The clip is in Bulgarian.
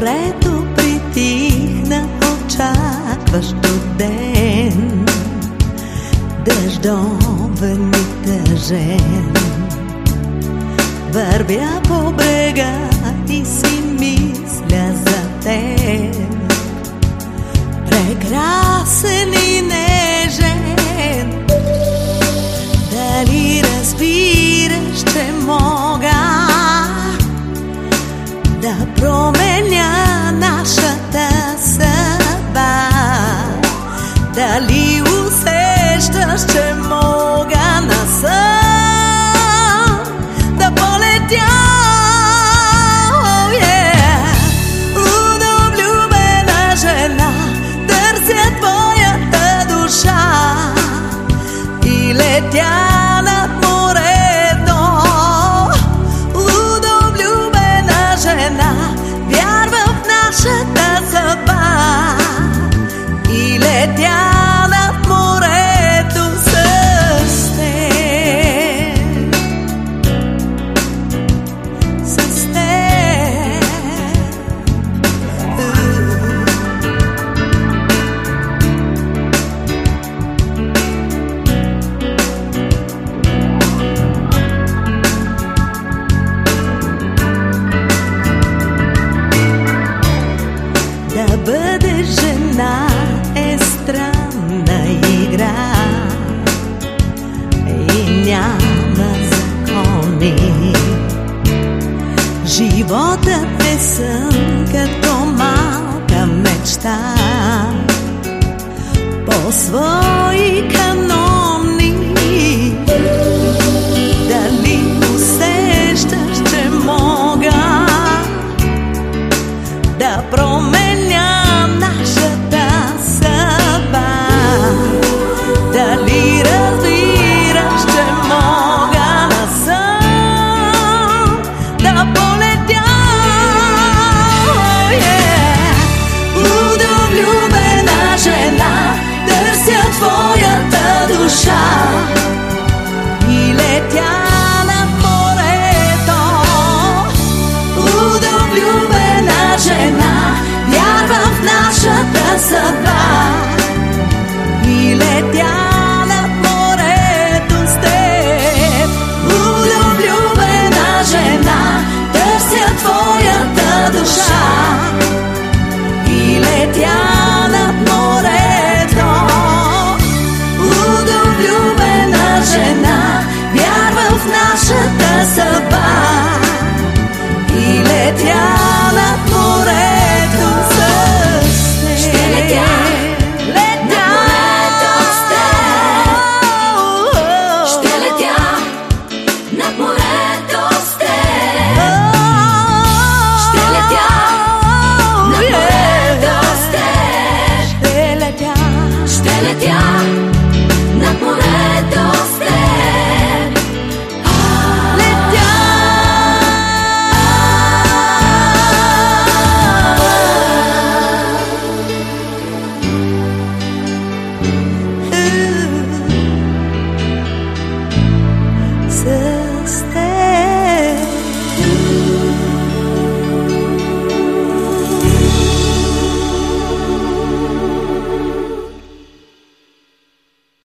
морето притихна, очакващо ден, дъждовен и тъжен. Вървя по брега игра и няма закони. Животът е сън като малка мечта по свои канони. Дали усещаш, че мога да променя celestial.